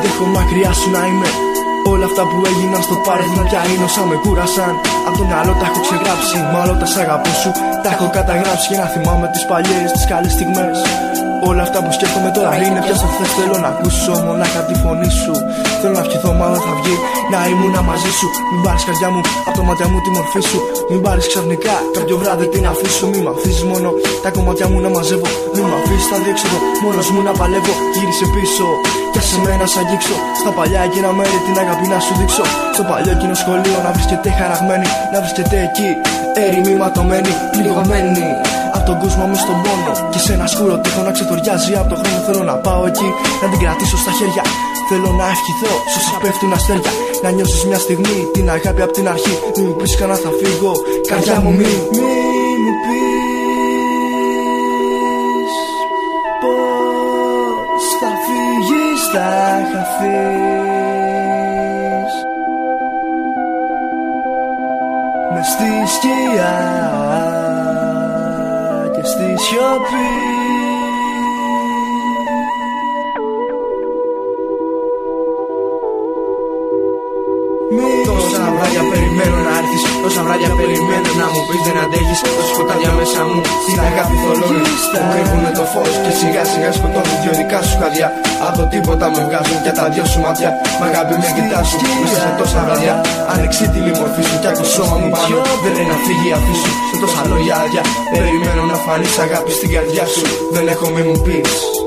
βρίσκω μακριά σου να είμαι Όλα αυτά που έγιναν στο παρελθόν πια είναι όσα με κούρασαν. Από το μυαλό τα έχω ξεγράψει. Μα όλα τα σ' αγαπώ σου τα έχω καταγράψει για να θυμάμαι τις παλιές, τις καλές στιγμές Όλα αυτά που σκέφτομαι τώρα είναι πια στο θες Θέλω να ακούσω μονάχα τη φωνή σου. Θέλω να ευχηθώ μα δεν θα βγει να ήμουν μαζί σου. Μην πάρεις καρδιά μου από το μάτια μου τη μορφή σου. Μην πάρεις ξαφνικά κάποιο βράδυ την αφήσω Μην μ' αφήσεις μόνο τα κομμάτια μου να μαζεύω. Μην μ' αφήσεις στα διέξοδο. Μόνος μου να παλεύω. Γύρισε πίσω και σε μένα σ' αγγίξω. Στα παλιά εκείνα μέρη την αγάπη να σου δείξω. Στο παλιό εκείνο σχολείο να βρίσκεται χαραγμένη Να βρίσκεται εκεί έρημη ματωμένη Πληγωμένη από τον κόσμο μου στον πόνο. Και σε ένα σκούρο τείχο να ξετοριάζει από το χρόνο Θέλω να πάω εκεί να την κρατήσω στα χέρια. Θέλω να ευχηθώ σε όσα πέφτουν αστέρια. Να νιώσεις μια στιγμή την αγάπη από την αρχή. Μην μου πεις κανένα θα φύγω. Καρδιά μου μη Μη μου πεις Πώς θα φύγεις θα χαθείς σκιά και στη σιωπή περιμένω να έρθεις. Τόσα βράδια περιμένω να μου πεις δεν αντέχεις. Τόσα σκοτάδια μέσα μου Την αγάπη θολώνει Που κρύβουνε το φως Και σιγά σιγά σκοτώνουν δυο δικά σου χαδιά Από το τίποτα με βγάζουν Και τα δυο σου μάτια. Μ' αγάπη με κοιτάζουν Μέσα σε τόσα βράδια. Ανεξίτηλη μορφή σου Κι ακού σώμα μου πάνω. Δεν είναι να φύγει αφήσου Σε τόσα λόγια άδεια. Περιμένω να φανείς αγάπη στην καρδιά σου. Δεν έχω μη μου πεις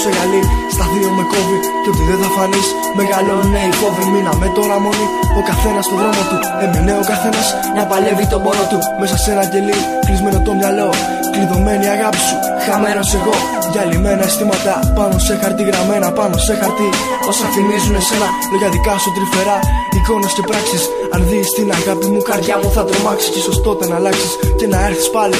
Σιωπή στο γυαλί, στα δύο με κόβει Και ότι δεν θα φανείς. Μεγαλώνει οι φόβοι Μείναμε τώρα μόνοι, ο καθένας στο δρόμο του Έμεινε ο καθένας να παλεύει τον πόνο του. Μέσα σε ένα κελί, κλεισμένο το μυαλό Κλειδωμένη αγάπη σου, χαμένος εγώ. Διαλυμένα αισθήματα πάνω σε χαρτί γραμμένα πάνω σε χαρτί. Όσα θυμίζουν εσένα, λόγια δικά σου τρυφερά. Εικόνες και πράξεις Αν δεις την αγάπη μου, καρδιά μου θα τρομάξεις. Και ίσως τότε να αλλάξεις και να έρθεις πάλι.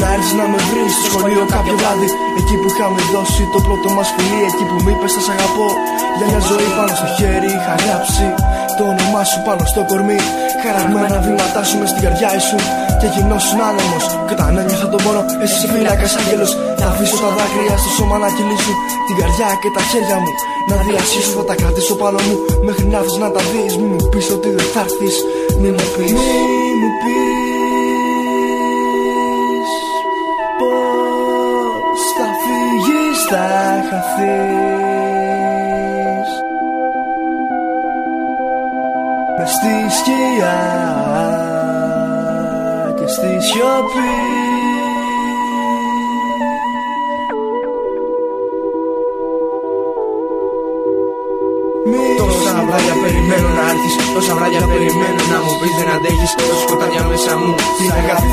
Να έρθεις να με βρεις στο σχολείο κάποιο βράδυ. Εκεί που είχαμε δώσει το πρώτο μας φιλί Εκεί που μου είπες θα σ' αγαπώ Για μια ζωή πάνω στο χέρι είχα γράψει Το όνομά σου πάνω στο κορμί. Χαραγμένα βήματά σου μες στην καρδιά σου Και γινώσουν άνεμος. Και όταν ένιωθα τον πόνο Εσύ είσαι φύλακας άγγελος. Θα αφήσω τα δάκρυα στο σώμα να κυλήσουν Την καρδιά και τα χέρια μου. Να διασύσω θα τα κρατήσω πάνω μου. Μέχρι να έρθεις να τα δεις Μη μου πεις ότι δεν θα έρθεις. Μη μου πεις. Μη μου πεις. Πώς θα φύγεις θα χαθείς στη σκιά και στη σιωπή. Τόσα βράδια περιμένω να έρθεις Τόσα βράδια περιμένω να μου πεις δεν αντέχεις. Τόσα σκοτάδια μέσα μου την αγάπη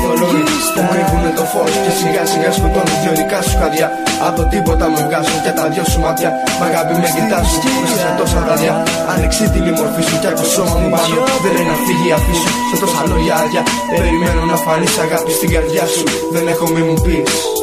και σιγά σιγά σκοτώνουν δυο δικά σου χαδιά Από το τίποτα με βγάζουν και τα δυο σου μάτια. Μ' αγάπη με κοιτάζουν μέσα σε τόσα βράδια. Ανεξίτηλη μορφή σου κι ακού σώμα μου πάνω. Δεν είναι να φύγει αφήσου σε τόσα λόγια άδεια. Περιμένω να φανείς αγάπη στην καρδιά σου. Δεν έχω μη μου πεις